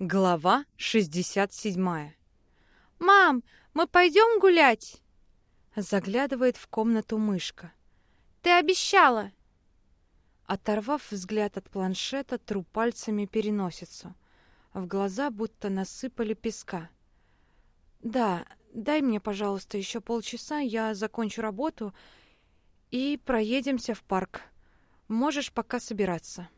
Глава 67. «Мам, мы пойдем гулять?» Заглядывает в комнату мышка. «Ты обещала!» Оторвав взгляд от планшета, тру пальцами переносицу. В глаза будто насыпали песка. «Да, дай мне, пожалуйста, еще полчаса, я закончу работу и проедемся в парк. Можешь пока собираться».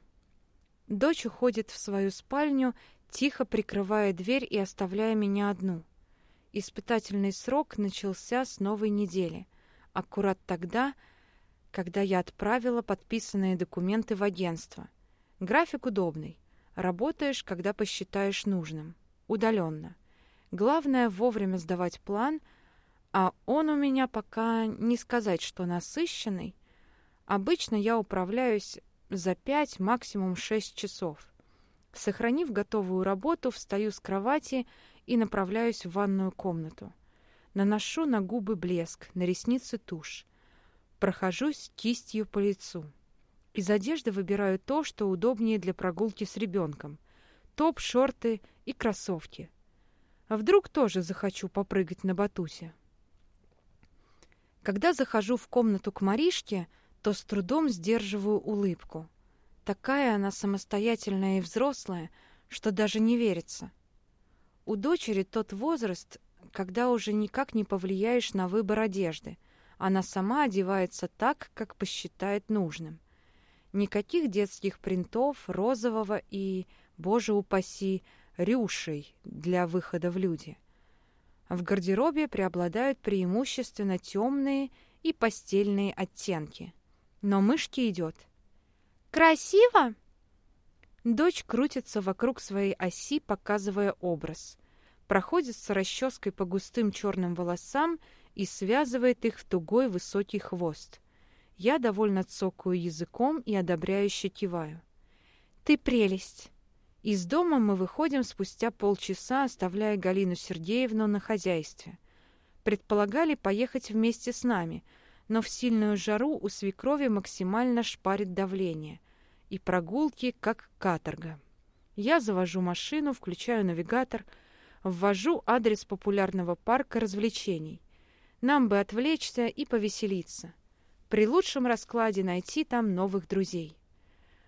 Дочь уходит в свою спальню тихо прикрывая дверь и оставляя меня одну. Испытательный срок начался с новой недели, аккурат тогда, когда я отправила подписанные документы в агентство. График удобный. Работаешь, когда посчитаешь нужным. Удаленно. Главное вовремя сдавать план, а он у меня пока не сказать, что насыщенный. Обычно я управляюсь за пять, максимум шесть часов. Сохранив готовую работу, встаю с кровати и направляюсь в ванную комнату. Наношу на губы блеск, на ресницы тушь. Прохожусь кистью по лицу. Из одежды выбираю то, что удобнее для прогулки с ребенком. Топ, шорты и кроссовки. А вдруг тоже захочу попрыгать на батуте? Когда захожу в комнату к Маришке, то с трудом сдерживаю улыбку. Такая она самостоятельная и взрослая, что даже не верится. У дочери тот возраст, когда уже никак не повлияешь на выбор одежды. Она сама одевается так, как посчитает нужным. Никаких детских принтов, розового и, боже упаси, рюшей для выхода в люди. В гардеробе преобладают преимущественно темные и постельные оттенки. Но мышке идет – Красиво? Дочь крутится вокруг своей оси, показывая образ. Проходит с расческой по густым черным волосам и связывает их в тугой высокий хвост. Я довольно цокаю языком и одобряюще киваю. «Ты прелесть!» Из дома мы выходим спустя полчаса, оставляя Галину Сергеевну на хозяйстве. Предполагали поехать вместе с нами, но в сильную жару у свекрови максимально шпарит давление и прогулки как каторга. Я завожу машину, включаю навигатор, ввожу адрес популярного парка развлечений. Нам бы отвлечься и повеселиться. При лучшем раскладе найти там новых друзей.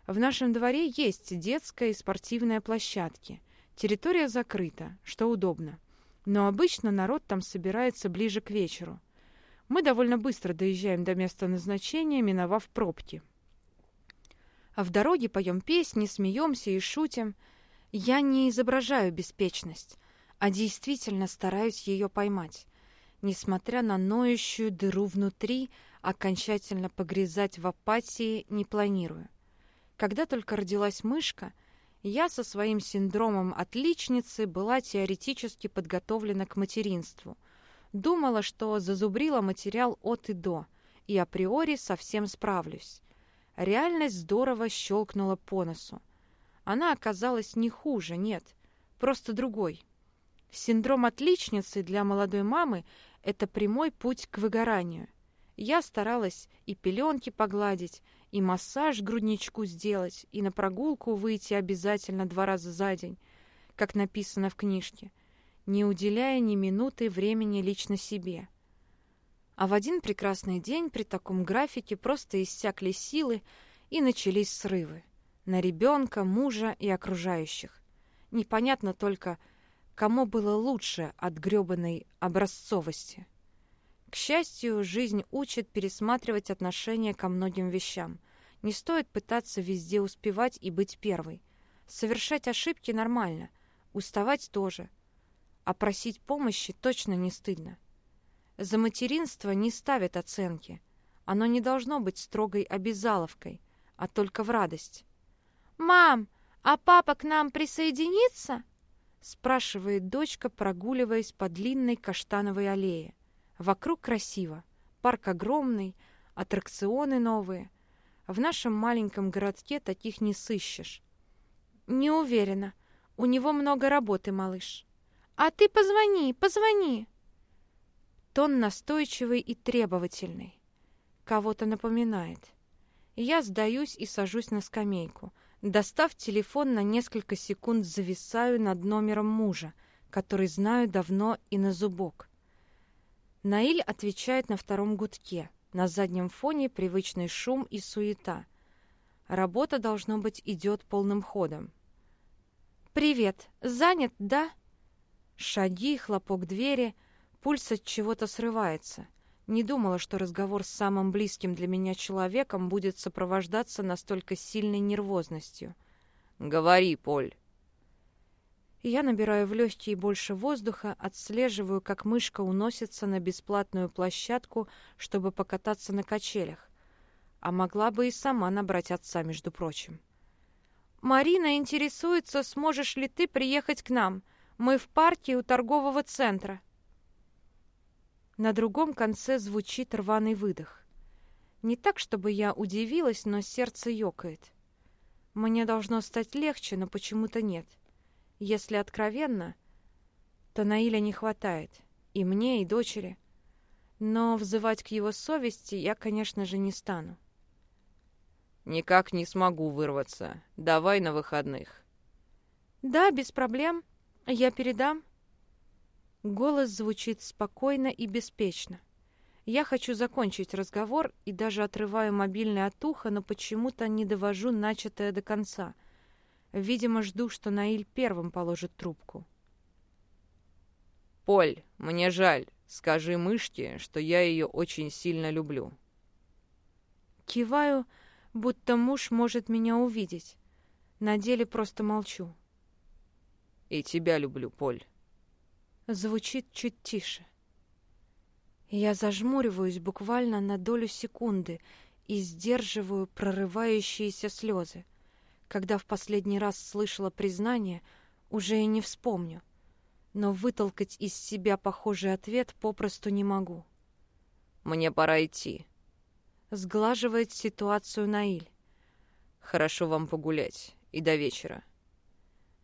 В нашем дворе есть детская и спортивная площадки. Территория закрыта, что удобно. Но обычно народ там собирается ближе к вечеру. Мы довольно быстро доезжаем до места назначения, миновав пробки. А в дороге поем песни, смеемся и шутим. Я не изображаю беспечность, а действительно стараюсь ее поймать. Несмотря на ноющую дыру внутри, окончательно погрязать в апатии не планирую. Когда только родилась мышка, я со своим синдромом отличницы была теоретически подготовлена к материнству. Думала, что зазубрила материал от и до, и априори совсем справлюсь. Реальность здорово щелкнула по носу. Она оказалась не хуже, нет, просто другой. Синдром отличницы для молодой мамы – это прямой путь к выгоранию. Я старалась и пеленки погладить, и массаж грудничку сделать, и на прогулку выйти обязательно два раза за день, как написано в книжке, не уделяя ни минуты времени лично себе – а в один прекрасный день при таком графике просто иссякли силы и начались срывы. На ребенка, мужа и окружающих. Непонятно только, кому было лучше от грёбаной образцовости. К счастью, жизнь учит пересматривать отношение ко многим вещам. Не стоит пытаться везде успевать и быть первой. Совершать ошибки нормально, уставать тоже. А просить помощи точно не стыдно. За материнство не ставят оценки. Оно не должно быть строгой обязаловкой, а только в радость. «Мам, а папа к нам присоединится?» спрашивает дочка, прогуливаясь по длинной каштановой аллее. Вокруг красиво. Парк огромный, аттракционы новые. В нашем маленьком городке таких не сыщешь. Не уверена. У него много работы, малыш. А ты позвони, позвони. Тон настойчивый и требовательный. Кого-то напоминает. Я сдаюсь и сажусь на скамейку. Достав телефон, на несколько секунд зависаю над номером мужа, который знаю давно и на зубок. Наиль отвечает на втором гудке. На заднем фоне привычный шум и суета. Работа, должно быть, идет полным ходом. «Привет. Занят, да?» Шаги, хлопок двери, пульс от чего-то срывается. Не думала, что разговор с самым близким для меня человеком будет сопровождаться настолько сильной нервозностью. «Говори, Поль». Я набираю в легкие больше воздуха, отслеживаю, как мышка уносится на бесплатную площадку, чтобы покататься на качелях. А могла бы и сама набрать отца, между прочим. «Марина интересуется, сможешь ли ты приехать к нам. Мы в парке у торгового центра». На другом конце звучит рваный выдох. Не так, чтобы я удивилась, но сердце ёкает. Мне должно стать легче, но почему-то нет. Если откровенно, то Наиля не хватает. И мне, и дочери. Но взывать к его совести я, конечно же, не стану. «Никак не смогу вырваться. Давай на выходных». «Да, без проблем. Я передам». Голос звучит спокойно и беспечно. Я хочу закончить разговор и даже отрываю мобильный от уха, но почему-то не довожу начатое до конца. Видимо, жду, что Наиль первым положит трубку. «Поль, мне жаль. Скажи мышке, что я ее очень сильно люблю». Киваю, будто муж может меня увидеть. На деле просто молчу. «И тебя люблю, Поль» звучит чуть тише. Я зажмуриваюсь буквально на долю секунды и сдерживаю прорывающиеся слезы. Когда в последний раз слышала признание, уже и не вспомню. Но вытолкать из себя похожий ответ попросту не могу. «Мне пора идти», — сглаживает ситуацию Наиль. «Хорошо вам погулять. И до вечера».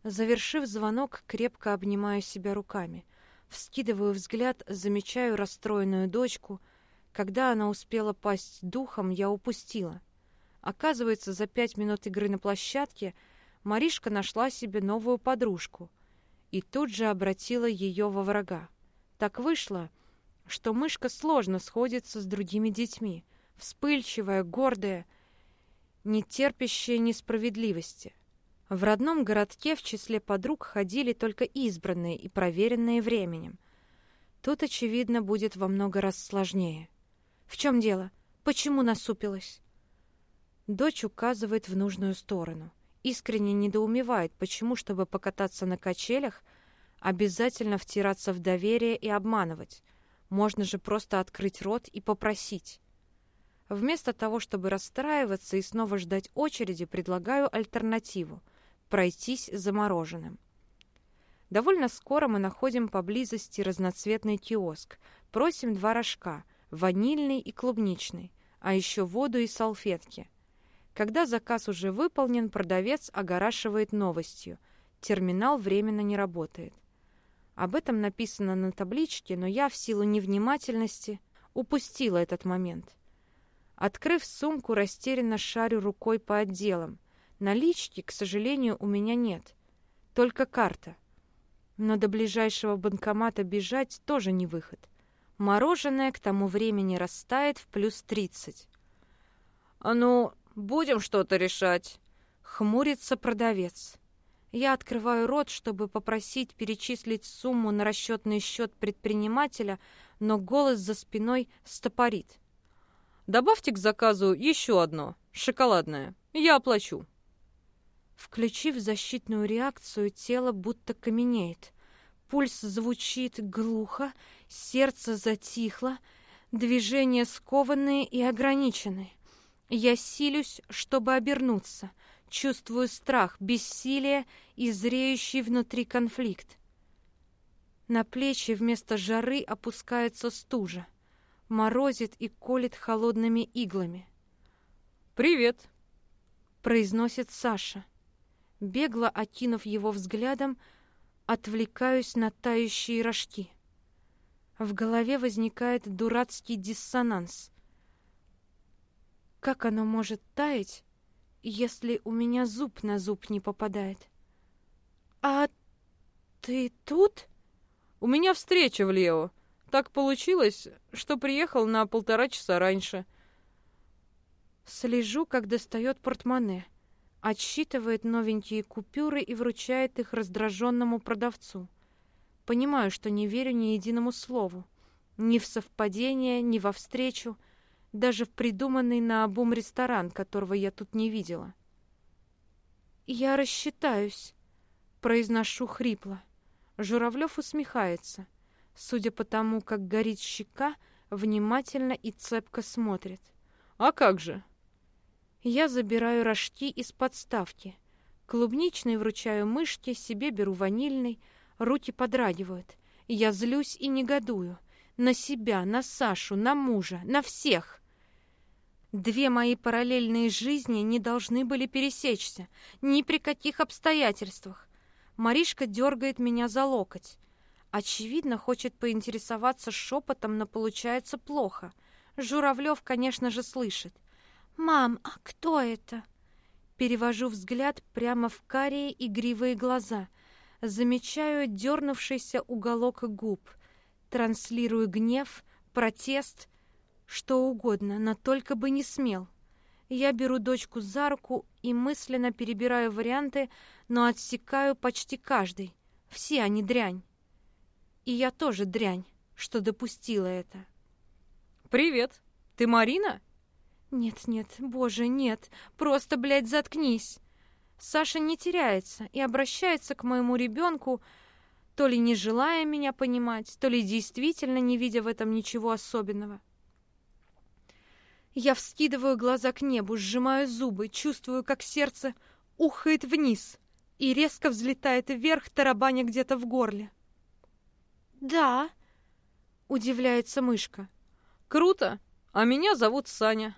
Завершив звонок, крепко обнимаю себя руками — Вскидываю взгляд, замечаю расстроенную дочку. Когда она успела пасть духом, я упустила. Оказывается, за пять минут игры на площадке Маришка нашла себе новую подружку и тут же обратила ее во врага. Так вышло, что мышка сложно сходится с другими детьми, вспыльчивая, гордая, не терпящая несправедливости — в родном городке в числе подруг ходили только избранные и проверенные временем. Тут, очевидно, будет во много раз сложнее. В чем дело? Почему насупилась? Дочь указывает в нужную сторону. Искренне недоумевает, почему, чтобы покататься на качелях, обязательно втираться в доверие и обманывать. Можно же просто открыть рот и попросить. Вместо того, чтобы расстраиваться и снова ждать очереди, предлагаю альтернативу — пройтись замороженным. Довольно скоро мы находим поблизости разноцветный киоск. Просим два рожка, ванильный и клубничный, а еще воду и салфетки. Когда заказ уже выполнен, продавец огорашивает новостью. Терминал временно не работает. Об этом написано на табличке, но я в силу невнимательности упустила этот момент. Открыв сумку, растерянно шарю рукой по отделам. Налички, к сожалению, у меня нет. Только карта. Но до ближайшего банкомата бежать тоже не выход. Мороженое к тому времени растает в плюс тридцать. «А ну, будем что-то решать?» — хмурится продавец. Я открываю рот, чтобы попросить перечислить сумму на расчетный счет предпринимателя, но голос за спиной стопорит. «Добавьте к заказу еще одно, шоколадное. Я оплачу». Включив защитную реакцию, тело будто каменеет. Пульс звучит глухо, сердце затихло, движения скованные и ограничены. Я силюсь, чтобы обернуться, чувствую страх, бессилие и зреющий внутри конфликт. На плечи вместо жары опускается стужа, морозит и колет холодными иглами. «Привет!» — произносит Саша. Бегло окинув его взглядом, отвлекаюсь на тающие рожки. В голове возникает дурацкий диссонанс. Как оно может таять если у меня зуб на зуб не попадает. А ты тут? У меня встреча в Лео. Так получилось, что приехал на полтора часа раньше. Слежу, как достает портмоне, отсчитывает новенькие купюры и вручает их раздраженному продавцу. Понимаю, что не верю ни единому слову. Ни в совпадение, ни во встречу, даже в придуманный на обум ресторан, которого я тут не видела. «Я рассчитаюсь», — произношу хрипло. Журавлев усмехается. Судя по тому, как горит щека, внимательно и цепко смотрит. «А как же?» Я забираю рожки из подставки. Клубничный вручаю мышке, себе беру ванильный. Руки подрагивают. Я злюсь и негодую. На себя, на Сашу, на мужа, на всех. Две мои параллельные жизни не должны были пересечься. Ни при каких обстоятельствах. Маришка дергает меня за локоть. Очевидно, хочет поинтересоваться шепотом, но получается плохо. Журавлев, конечно же, слышит. «Мам, а кто это?» Перевожу взгляд прямо в карие игривые глаза. Замечаю дернувшийся уголок губ. Транслирую гнев, протест, что угодно, но только бы не смел. Я беру дочку за руку и мысленно перебираю варианты, но отсекаю почти каждый. Все они дрянь. И я тоже дрянь, что допустила это. «Привет! Ты Марина?» «Нет-нет, боже, нет. Просто, блядь, заткнись!» Саша не теряется и обращается к моему ребенку, то ли не желая меня понимать, то ли действительно не видя в этом ничего особенного. Я вскидываю глаза к небу, сжимаю зубы, чувствую, как сердце ухает вниз и резко взлетает вверх, тарабаня где-то в горле. «Да», — удивляется мышка. «Круто! А меня зовут Саня.